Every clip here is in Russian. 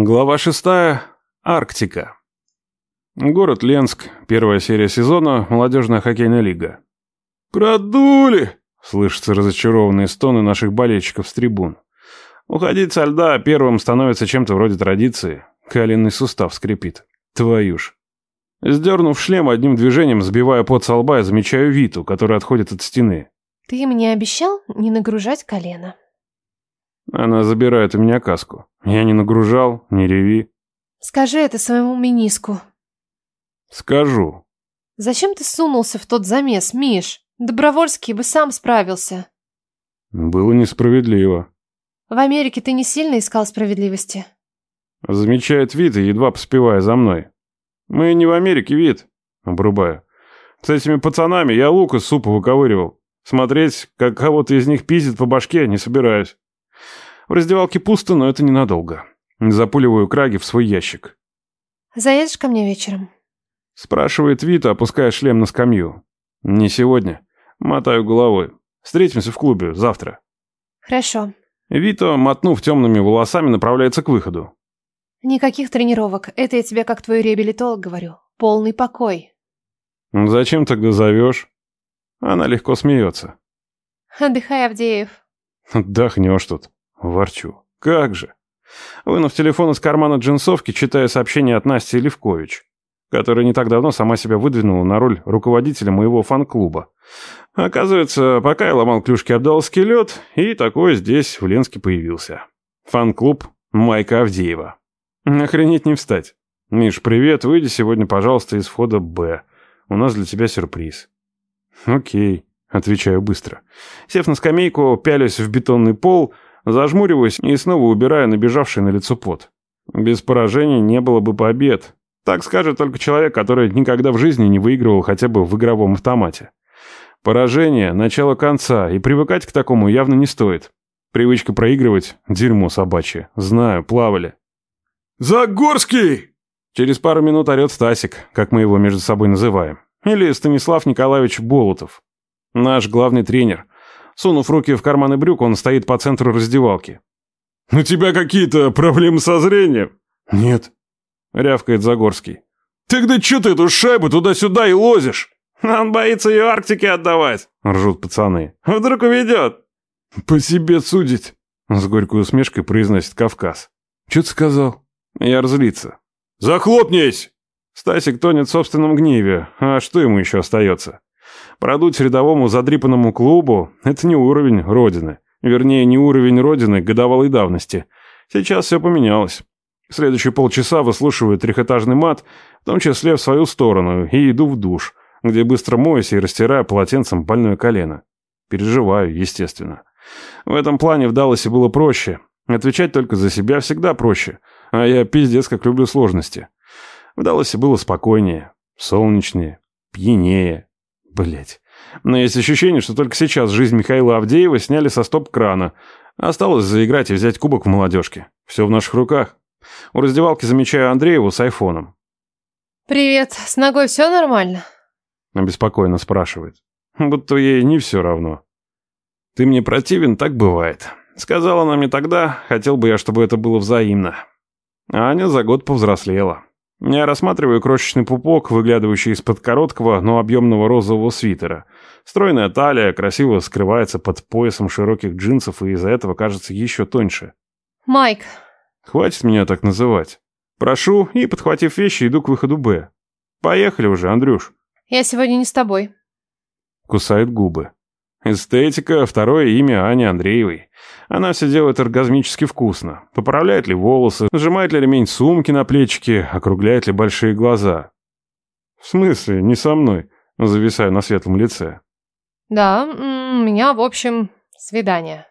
Глава шестая. Арктика. Город Ленск. Первая серия сезона. Молодежная хоккейная лига. «Продули!» — слышатся разочарованные стоны наших болельщиков с трибун. Уходить со льда первым становится чем-то вроде традиции. Коленный сустав скрипит. Твою ж. Сдернув шлем, одним движением сбивая пот со лба, я замечаю Виту, который отходит от стены. Ты мне обещал не нагружать колено. Она забирает у меня каску. Я не нагружал, не реви. Скажи это своему миниску. Скажу. Зачем ты сунулся в тот замес, Миш? Добровольский бы сам справился. Было несправедливо. В Америке ты не сильно искал справедливости. Замечает вид и едва поспевая за мной. Мы не в Америке, вид. Обрубаю. С этими пацанами я лук из супа выковыривал. Смотреть, как кого-то из них пиздит по башке, не собираюсь. В раздевалке пусто, но это ненадолго. Запуливаю краги в свой ящик. Заедешь ко мне вечером? Спрашивает Вита, опуская шлем на скамью. Не сегодня. Мотаю головой. Встретимся в клубе завтра. Хорошо. Вито, мотнув темными волосами, направляется к выходу. Никаких тренировок. Это я тебе как твой реабилитолог говорю. Полный покой. Зачем тогда зовешь? Она легко смеется. Отдыхай, Авдеев. Отдохнешь тут. Ворчу. Как же. Вынув телефон из кармана джинсовки, читая сообщение от Насти Левкович, которая не так давно сама себя выдвинула на роль руководителя моего фан-клуба. Оказывается, пока я ломал клюшки Абдалский лед, и такой здесь в Ленске появился. Фан-клуб Майка Авдеева. Охренеть не встать. Миш, привет, выйди сегодня, пожалуйста, из входа «Б». У нас для тебя сюрприз. Окей, отвечаю быстро. Сев на скамейку, пялюсь в бетонный пол, зажмуриваюсь и снова убираю набежавший на лицо пот. Без поражений не было бы побед. Так скажет только человек, который никогда в жизни не выигрывал хотя бы в игровом автомате. Поражение – начало конца, и привыкать к такому явно не стоит. Привычка проигрывать – дерьмо собачье. Знаю, плавали. «Загорский!» Через пару минут орет Стасик, как мы его между собой называем. Или Станислав Николаевич Болотов. Наш главный тренер. Сунув руки в карманы брюк, он стоит по центру раздевалки. «У тебя какие-то проблемы со зрением?» «Нет», — рявкает Загорский. «Тогда что ты эту шайбу туда-сюда и лозишь?» «Он боится ее Арктике отдавать», — ржут пацаны. «Вдруг уведет?» «По себе судить», — с горькой усмешкой произносит Кавказ. «Что ты сказал?» Я разлиться. «Захлопнись!» Стасик тонет в собственном гневе. А что ему еще остается? Продуть рядовому задрипанному клубу – это не уровень Родины. Вернее, не уровень Родины годовалой давности. Сейчас все поменялось. Следующие полчаса выслушиваю трехэтажный мат, в том числе в свою сторону, и иду в душ, где быстро моюсь и растираю полотенцем больное колено. Переживаю, естественно. В этом плане в Далласе было проще. Отвечать только за себя всегда проще – а я пиздец как люблю сложности. В Далласе было спокойнее, солнечнее, пьянее. Блять. Но есть ощущение, что только сейчас жизнь Михаила Авдеева сняли со стоп-крана. Осталось заиграть и взять кубок в молодежке. Все в наших руках. У раздевалки замечаю Андрееву с айфоном. «Привет, с ногой все нормально?» Обеспокоенно спрашивает. Будто ей не все равно. «Ты мне противен, так бывает. Сказала она мне тогда, хотел бы я, чтобы это было взаимно. Аня за год повзрослела. Я рассматриваю крошечный пупок, выглядывающий из-под короткого, но объемного розового свитера. Стройная талия красиво скрывается под поясом широких джинсов и из-за этого кажется еще тоньше. «Майк!» «Хватит меня так называть. Прошу, и, подхватив вещи, иду к выходу «Б». Поехали уже, Андрюш». «Я сегодня не с тобой». Кусает губы. Эстетика – второе имя Ани Андреевой. Она все делает оргазмически вкусно. Поправляет ли волосы, сжимает ли ремень сумки на плечике, округляет ли большие глаза. В смысле, не со мной? Зависаю на светлом лице. Да, у меня, в общем, свидание.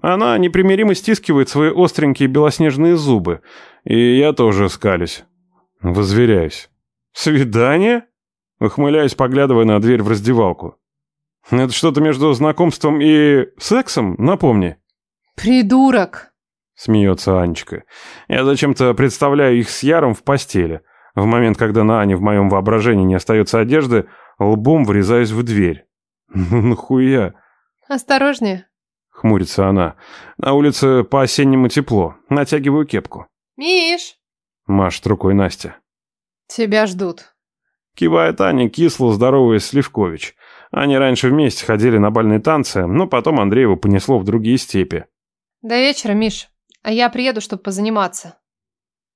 Она непримиримо стискивает свои остренькие белоснежные зубы. И я тоже скалюсь. Возверяюсь. «Свидание?» Ухмыляюсь, поглядывая на дверь в раздевалку. Это что-то между знакомством и сексом, напомни. Придурок. Смеется Анечка. Я зачем-то представляю их с Яром в постели. В момент, когда на Ане в моем воображении не остается одежды, лбом врезаюсь в дверь. Ну нахуя? Осторожнее. Хмурится она. На улице по-осеннему тепло. Натягиваю кепку. Миш! Машет рукой Настя. Тебя ждут. Кивает Аня, кисло здороваясь с Левкович. Они раньше вместе ходили на бальные танцы, но потом Андреева понесло в другие степи. До вечера, Миш. А я приеду, чтобы позаниматься.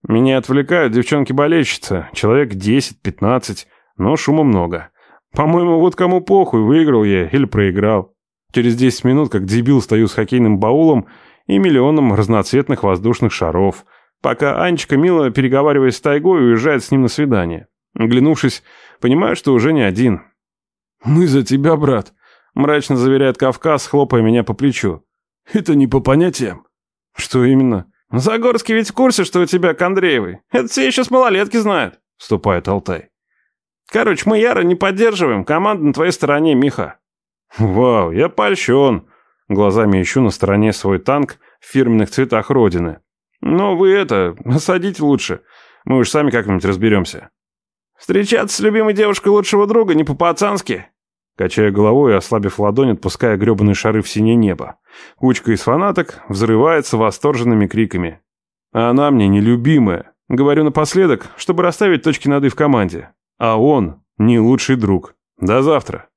Меня отвлекают девчонки-болельщицы, человек 10-15, но шума много. По-моему, вот кому похуй, выиграл я или проиграл. Через 10 минут, как дебил, стою с хоккейным баулом и миллионом разноцветных воздушных шаров, пока Анечка, мило переговариваясь с Тайгой, уезжает с ним на свидание. Глянувшись, понимаю, что уже не один. «Мы за тебя, брат», — мрачно заверяет Кавказ, хлопая меня по плечу. «Это не по понятиям». «Что именно?» «Загорский ведь в курсе, что у тебя к Андреевой. Это все еще с малолетки знают», — вступает Алтай. «Короче, мы Яра не поддерживаем. Команда на твоей стороне, Миха». «Вау, я польщен». Глазами ищу на стороне свой танк в фирменных цветах Родины. «Но вы это, осадите лучше. Мы уж сами как-нибудь разберемся». «Встречаться с любимой девушкой лучшего друга не по-пацански», Качая головой и ослабив ладонь, отпуская гребаные шары в синее небо. Кучка из фанаток взрывается восторженными криками. А она мне нелюбимая. Говорю напоследок, чтобы расставить точки над «и» в команде. А он не лучший друг. До завтра.